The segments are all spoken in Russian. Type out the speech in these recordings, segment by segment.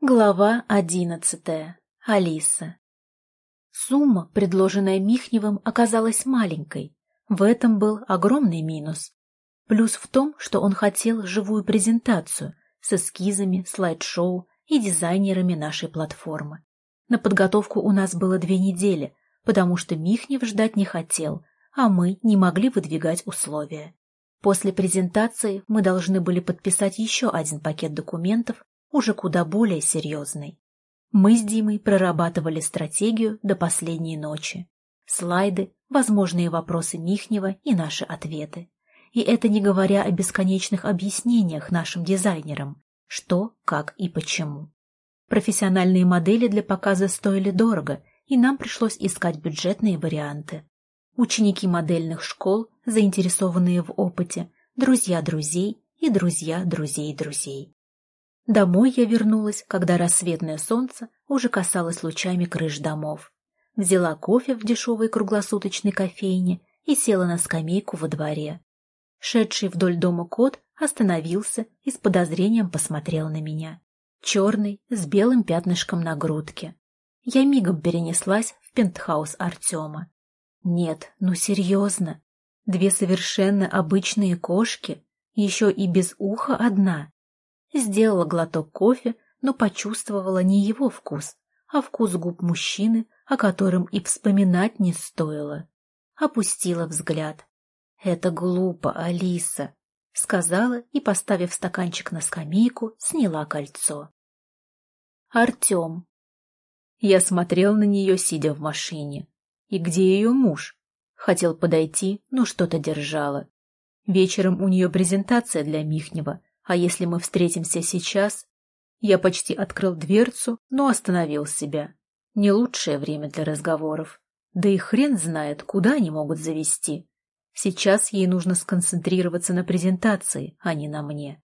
Глава одиннадцатая. Алиса. Сумма, предложенная Михневым, оказалась маленькой. В этом был огромный минус. Плюс в том, что он хотел живую презентацию с эскизами, слайд-шоу и дизайнерами нашей платформы. На подготовку у нас было две недели, потому что Михнев ждать не хотел, а мы не могли выдвигать условия. После презентации мы должны были подписать еще один пакет документов уже куда более серьезный. Мы с Димой прорабатывали стратегию до последней ночи. Слайды, возможные вопросы Михнева и наши ответы. И это не говоря о бесконечных объяснениях нашим дизайнерам, что, как и почему. Профессиональные модели для показа стоили дорого, и нам пришлось искать бюджетные варианты. Ученики модельных школ, заинтересованные в опыте, друзья друзей и друзья друзей друзей. Домой я вернулась, когда рассветное солнце уже касалось лучами крыш домов. Взяла кофе в дешевой круглосуточной кофейне и села на скамейку во дворе. Шедший вдоль дома кот остановился и с подозрением посмотрел на меня. Черный, с белым пятнышком на грудке. Я мигом перенеслась в пентхаус Артема. Нет, ну серьезно. Две совершенно обычные кошки, еще и без уха одна. Сделала глоток кофе, но почувствовала не его вкус, а вкус губ мужчины, о котором и вспоминать не стоило. Опустила взгляд. «Это глупо, Алиса», — сказала и, поставив стаканчик на скамейку, сняла кольцо. Артем. Я смотрел на нее, сидя в машине. И где ее муж? Хотел подойти, но что-то держало. Вечером у нее презентация для Михнева, а если мы встретимся сейчас? Я почти открыл дверцу, но остановил себя. Не лучшее время для разговоров. Да и хрен знает, куда они могут завести. Сейчас ей нужно сконцентрироваться на презентации, а не на мне.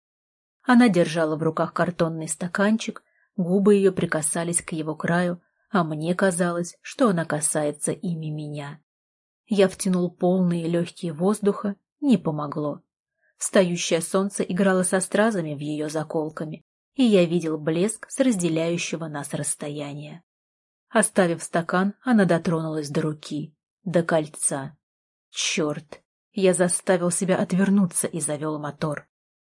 Она держала в руках картонный стаканчик, губы ее прикасались к его краю, а мне казалось, что она касается ими меня. Я втянул полные легкие воздуха, не помогло. Встающее солнце играло со стразами в ее заколками, и я видел блеск с разделяющего нас расстояния. Оставив стакан, она дотронулась до руки, до кольца. Черт! Я заставил себя отвернуться и завел мотор.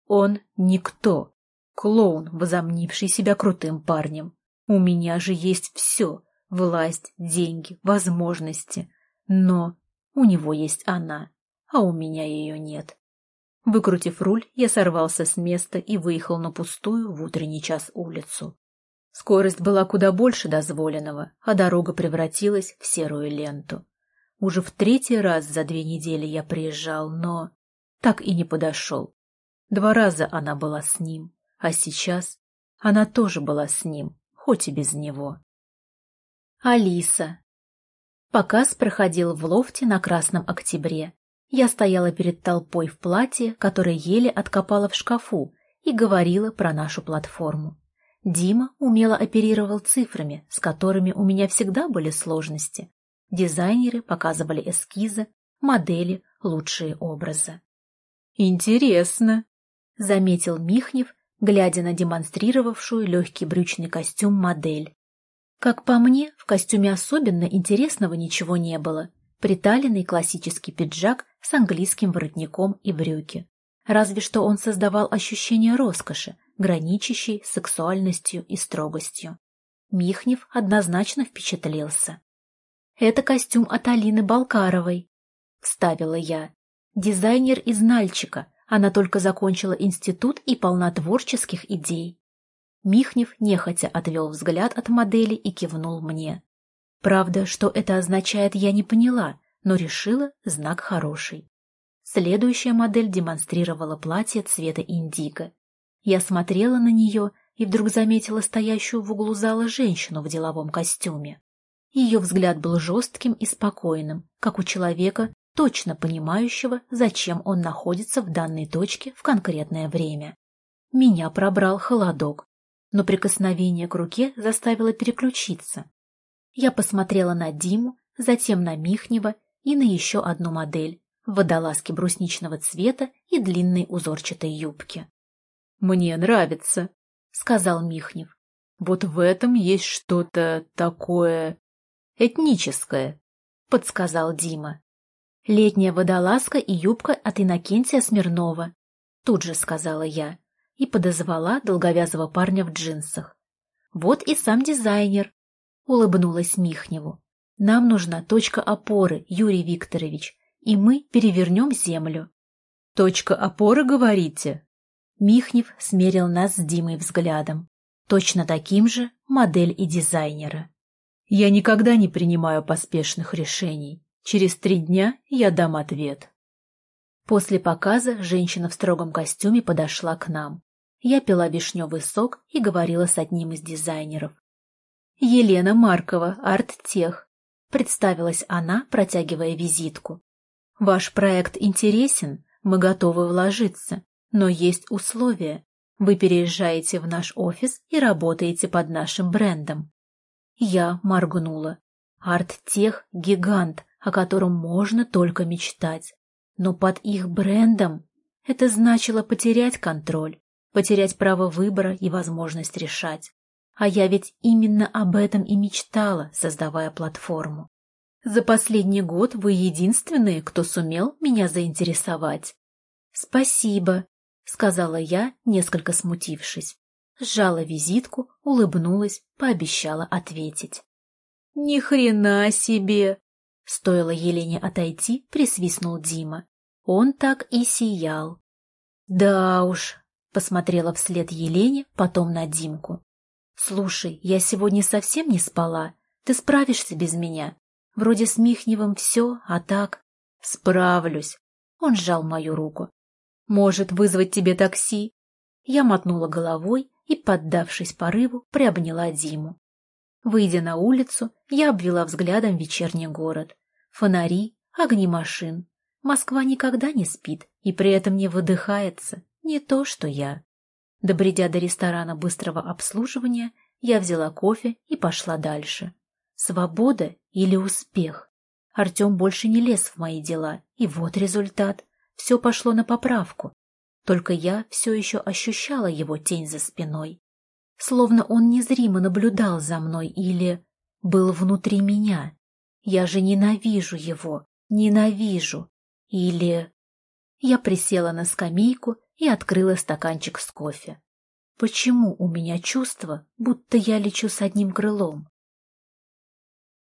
Он никто. Клоун, возомнивший себя крутым парнем. У меня же есть все. Власть, деньги, возможности. Но у него есть она, а у меня ее нет. Выкрутив руль, я сорвался с места и выехал на пустую в утренний час улицу. Скорость была куда больше дозволенного, а дорога превратилась в серую ленту. Уже в третий раз за две недели я приезжал, но так и не подошел. Два раза она была с ним, а сейчас она тоже была с ним, хоть и без него. Алиса. Показ проходил в лофте на Красном Октябре. Я стояла перед толпой в платье, которое еле откопала в шкафу, и говорила про нашу платформу. Дима умело оперировал цифрами, с которыми у меня всегда были сложности. Дизайнеры показывали эскизы, модели, лучшие образы. «Интересно», — заметил Михнев, глядя на демонстрировавшую легкий брючный костюм модель. Как по мне, в костюме особенно интересного ничего не было. Приталенный классический пиджак с английским воротником и брюки. Разве что он создавал ощущение роскоши, граничащей с сексуальностью и строгостью. Михнев однозначно впечатлился. «Это костюм от Алины Балкаровой», — вставила я. «Дизайнер из Нальчика. Она только закончила институт и полна творческих идей». Михнев нехотя отвел взгляд от модели и кивнул мне. Правда, что это означает, я не поняла, но решила знак хороший. Следующая модель демонстрировала платье цвета индиго. Я смотрела на нее и вдруг заметила стоящую в углу зала женщину в деловом костюме. Ее взгляд был жестким и спокойным, как у человека, точно понимающего, зачем он находится в данной точке в конкретное время. Меня пробрал холодок, но прикосновение к руке заставило переключиться. Я посмотрела на Диму, затем на Михнева и на еще одну модель в водолазке брусничного цвета и длинной узорчатой юбке. «Мне нравится», — сказал Михнев. Вот в этом есть что-то такое этническое, — подсказал Дима. Летняя водолазка и юбка от Иннокентия Смирнова, — тут же сказала я и подозвала долговязого парня в джинсах. Вот и сам дизайнер, — улыбнулась Михневу. Нам нужна точка опоры, Юрий Викторович, и мы перевернем землю. Точка опоры, говорите? Михнев смерил нас с Димой взглядом. Точно таким же модель и дизайнера. Я никогда не принимаю поспешных решений. Через три дня я дам ответ. После показа женщина в строгом костюме подошла к нам. Я пила вишневый сок и говорила с одним из дизайнеров. «Елена Маркова, арт-тех», — представилась она, протягивая визитку. «Ваш проект интересен, мы готовы вложиться, но есть условия. Вы переезжаете в наш офис и работаете под нашим брендом. Я моргнула. Арт-тех — гигант, о котором можно только мечтать. Но под их брендом это значило потерять контроль, потерять право выбора и возможность решать. А я ведь именно об этом и мечтала, создавая платформу. За последний год вы единственные, кто сумел меня заинтересовать. Спасибо, сказала я, несколько смутившись. Сжала визитку, улыбнулась, пообещала ответить. Ни хрена себе! Стоило Елене отойти, присвистнул Дима. Он так и сиял. Да уж, посмотрела вслед Елене, потом на Димку. Слушай, я сегодня совсем не спала. Ты справишься без меня? Вроде с Михневым все, а так... Справлюсь. Он сжал мою руку. Может, вызвать тебе такси? Я мотнула головой и, поддавшись порыву, приобняла Диму. Выйдя на улицу, я обвела взглядом вечерний город. Фонари, огни машин. Москва никогда не спит и при этом не выдыхается, не то что я. Добредя до ресторана быстрого обслуживания, я взяла кофе и пошла дальше. Свобода или успех? Артем больше не лез в мои дела, и вот результат. Все пошло на поправку. Только я все еще ощущала его тень за спиной. Словно он незримо наблюдал за мной или был внутри меня. Я же ненавижу его, ненавижу. Или... Я присела на скамейку и открыла стаканчик с кофе. Почему у меня чувство, будто я лечу с одним крылом?